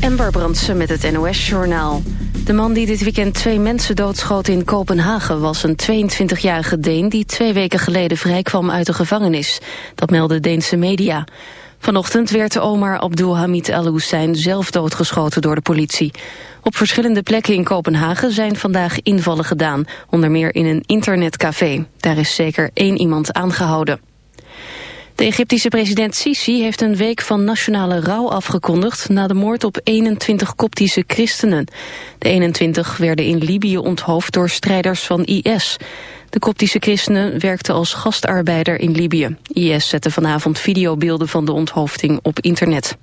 Ember Brandsen met het NOS-journaal. De man die dit weekend twee mensen doodschoot in Kopenhagen... was een 22-jarige Deen die twee weken geleden vrijkwam uit de gevangenis. Dat meldde Deense media. Vanochtend werd Omar Abdulhamid Al-Hussein zelf doodgeschoten door de politie. Op verschillende plekken in Kopenhagen zijn vandaag invallen gedaan. Onder meer in een internetcafé. Daar is zeker één iemand aangehouden. De Egyptische president Sisi heeft een week van nationale rouw afgekondigd na de moord op 21 koptische christenen. De 21 werden in Libië onthoofd door strijders van IS. De koptische christenen werkten als gastarbeider in Libië. IS zette vanavond videobeelden van de onthoofding op internet.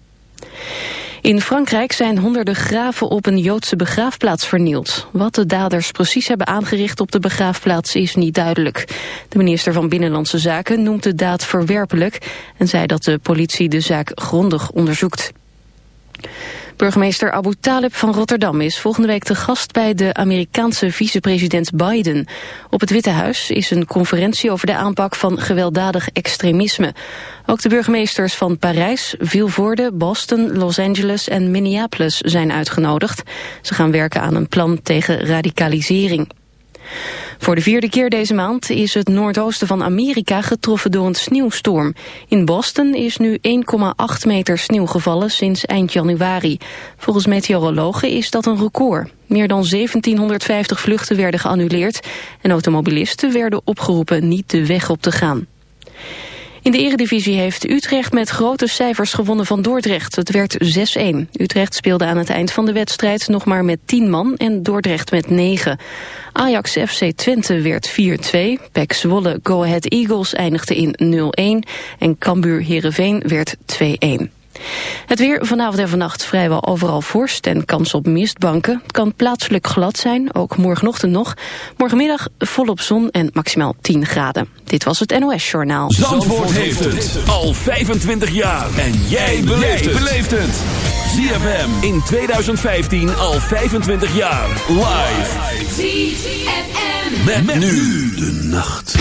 In Frankrijk zijn honderden graven op een Joodse begraafplaats vernield. Wat de daders precies hebben aangericht op de begraafplaats is niet duidelijk. De minister van Binnenlandse Zaken noemt de daad verwerpelijk... en zei dat de politie de zaak grondig onderzoekt. Burgemeester Abu Talib van Rotterdam is volgende week te gast bij de Amerikaanse vicepresident Biden. Op het Witte Huis is een conferentie over de aanpak van gewelddadig extremisme. Ook de burgemeesters van Parijs, Vilvoorde, Boston, Los Angeles en Minneapolis zijn uitgenodigd. Ze gaan werken aan een plan tegen radicalisering. Voor de vierde keer deze maand is het noordoosten van Amerika getroffen door een sneeuwstorm. In Boston is nu 1,8 meter sneeuw gevallen sinds eind januari. Volgens meteorologen is dat een record. Meer dan 1750 vluchten werden geannuleerd en automobilisten werden opgeroepen niet de weg op te gaan. In de eredivisie heeft Utrecht met grote cijfers gewonnen van Dordrecht. Het werd 6-1. Utrecht speelde aan het eind van de wedstrijd nog maar met 10 man en Dordrecht met 9. Ajax FC Twente werd 4-2. PEC Zwolle Go Ahead Eagles eindigde in 0-1. En Cambuur Heerenveen werd 2-1. Het weer vanavond en vannacht vrijwel overal vorst en kans op mistbanken. Het kan plaatselijk glad zijn, ook morgenochtend nog. Morgenmiddag volop zon en maximaal 10 graden. Dit was het NOS Journaal. Zandvoort, heeft het al 25 jaar. En jij beleeft het. ZFM in 2015 al 25 jaar. Live. ZFM. met nu de nacht.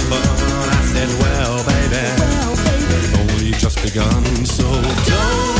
December. I said, well, baby, well, baby. only just begun, so don't.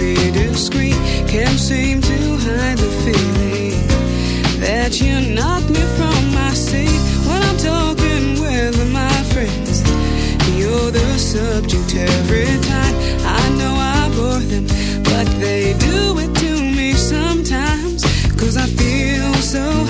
overly discreet can't seem to hide the feeling that you knock me from my seat when I'm talking with my friends. You're the subject every time. I know I bore them, but they do it to me sometimes. Cause I feel so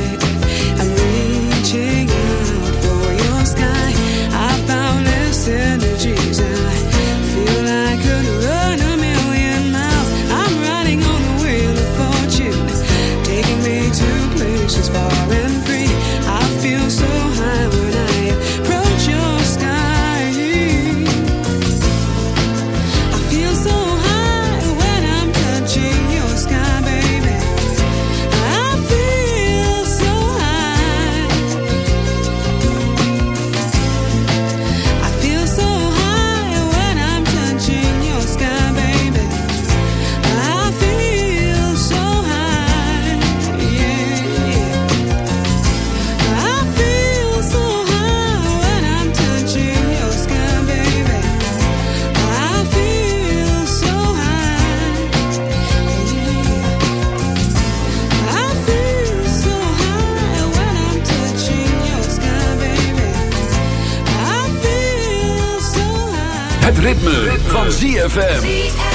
van ZFM.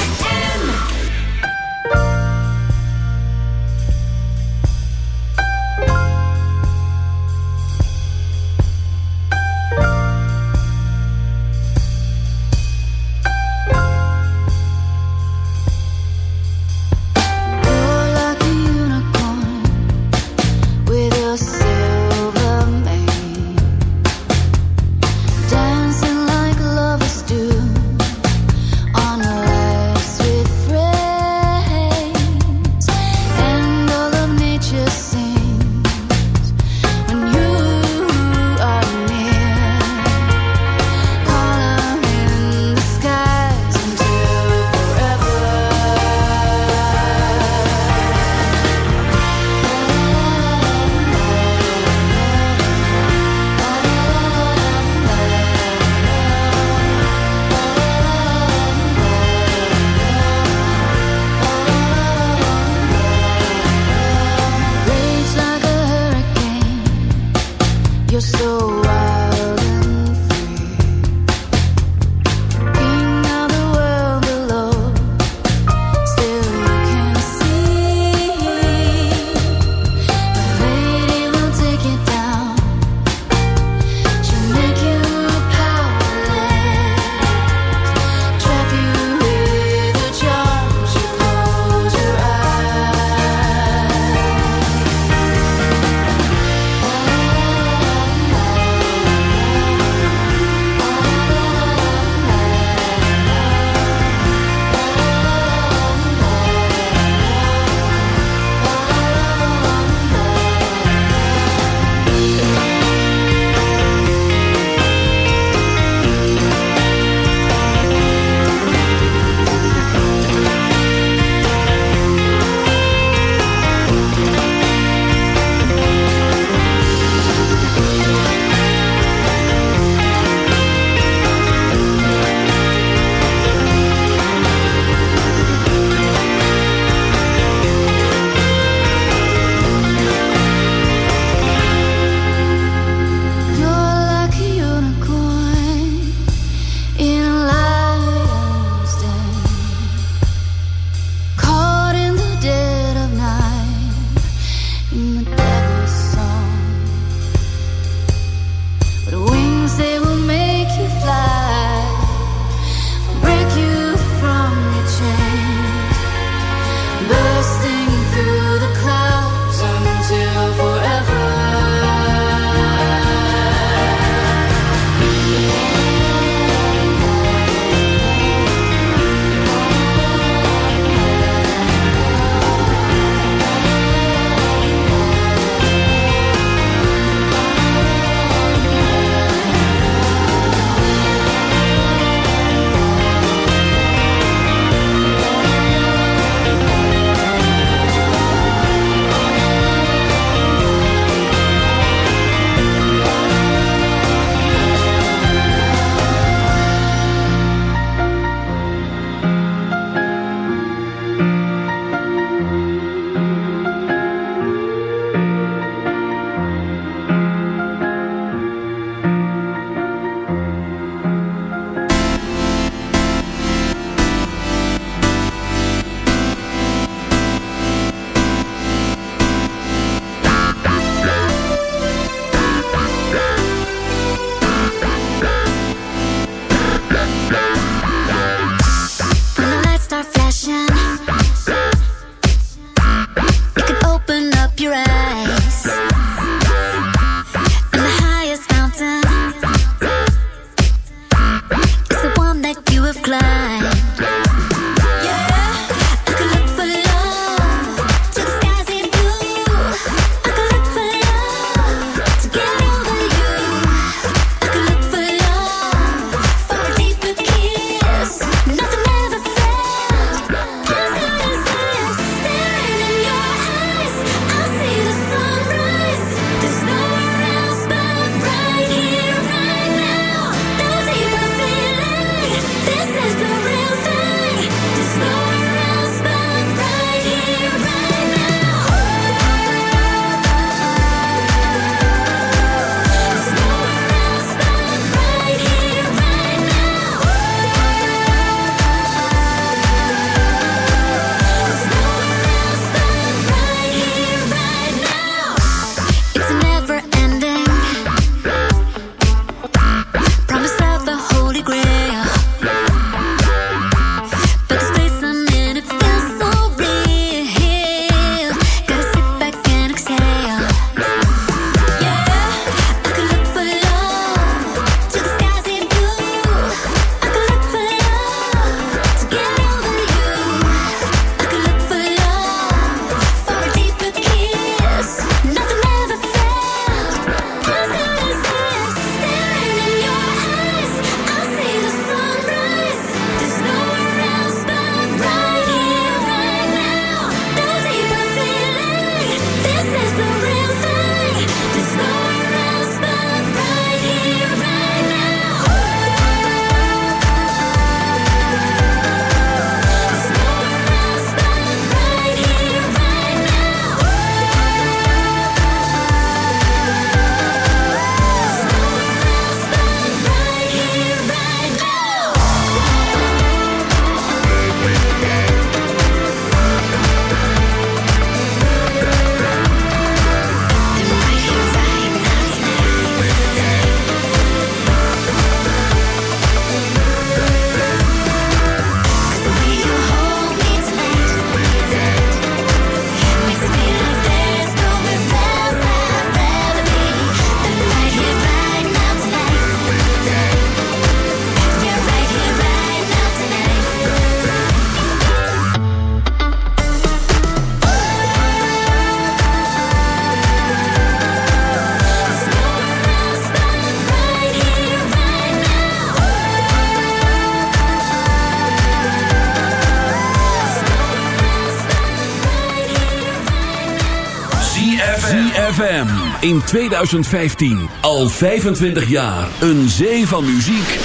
In 2015 al 25 jaar een zee van muziek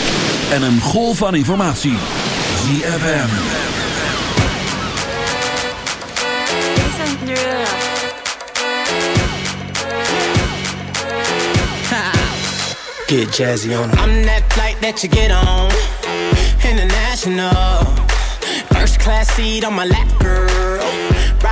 en een golf van informatie. ZFM. Get jazzy on. I'm that flight that you get on. International. First class seat on my lap, girl.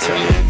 Talk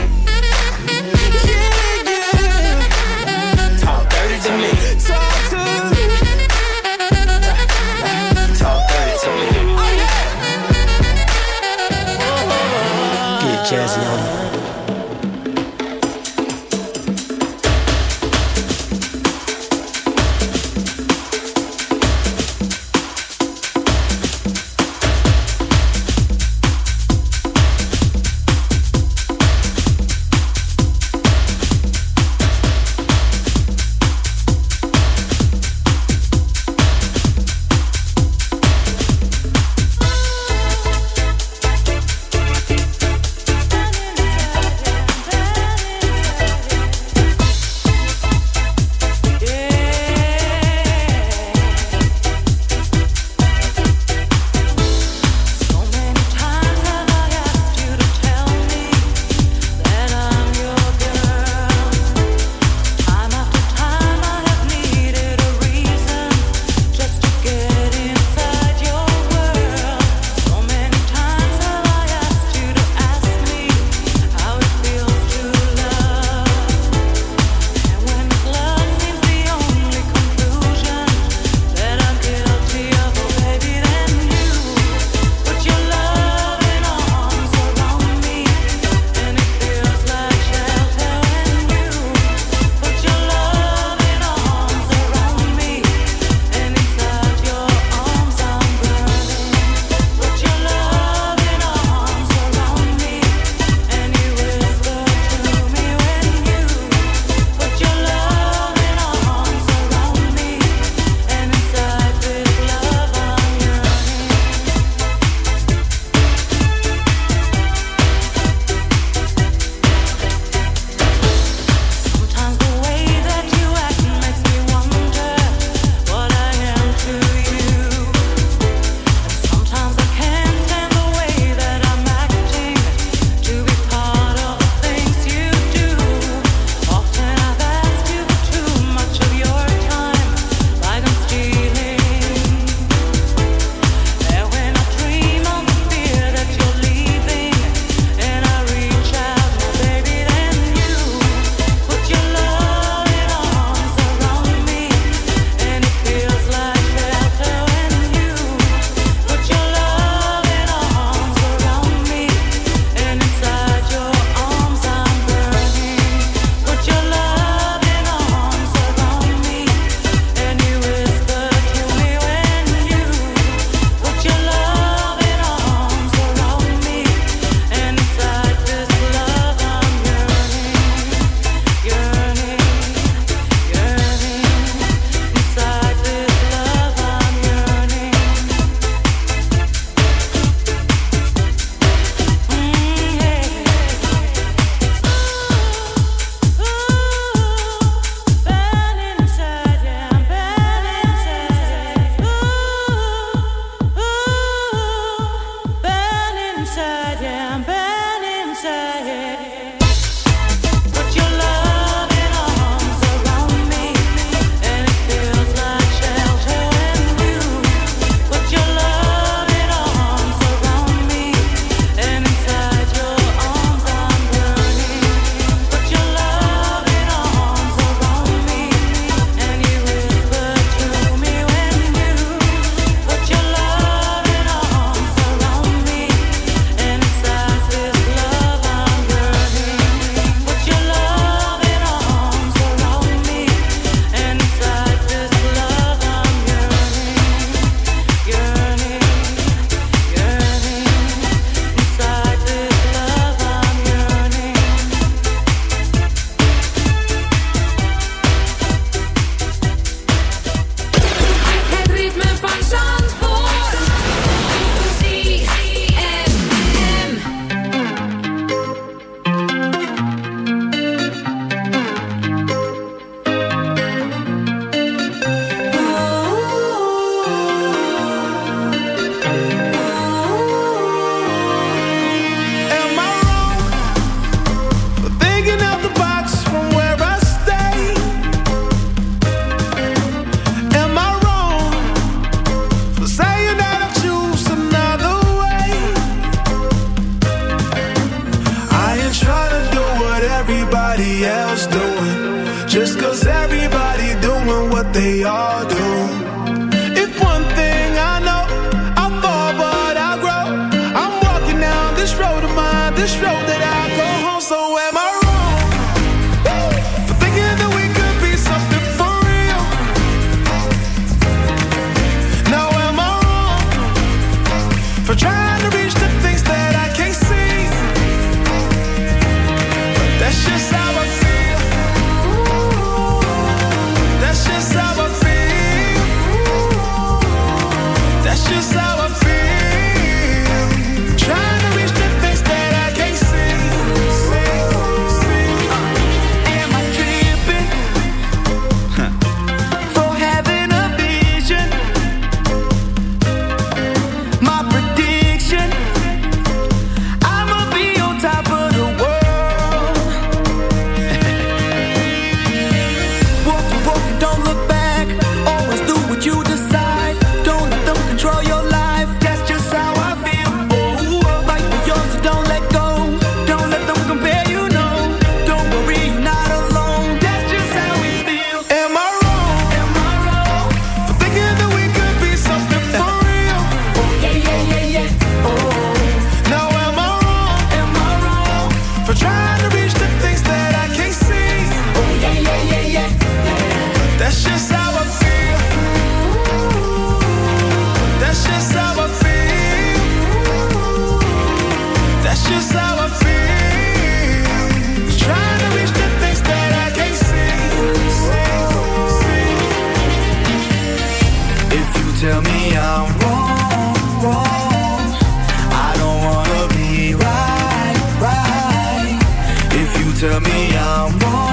to me, I'm want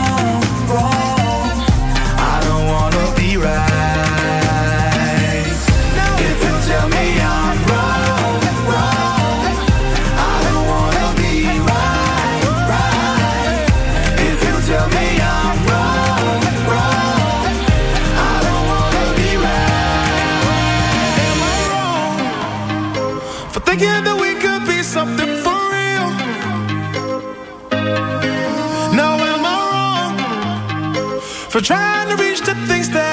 for trying to reach the things that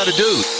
gotta do?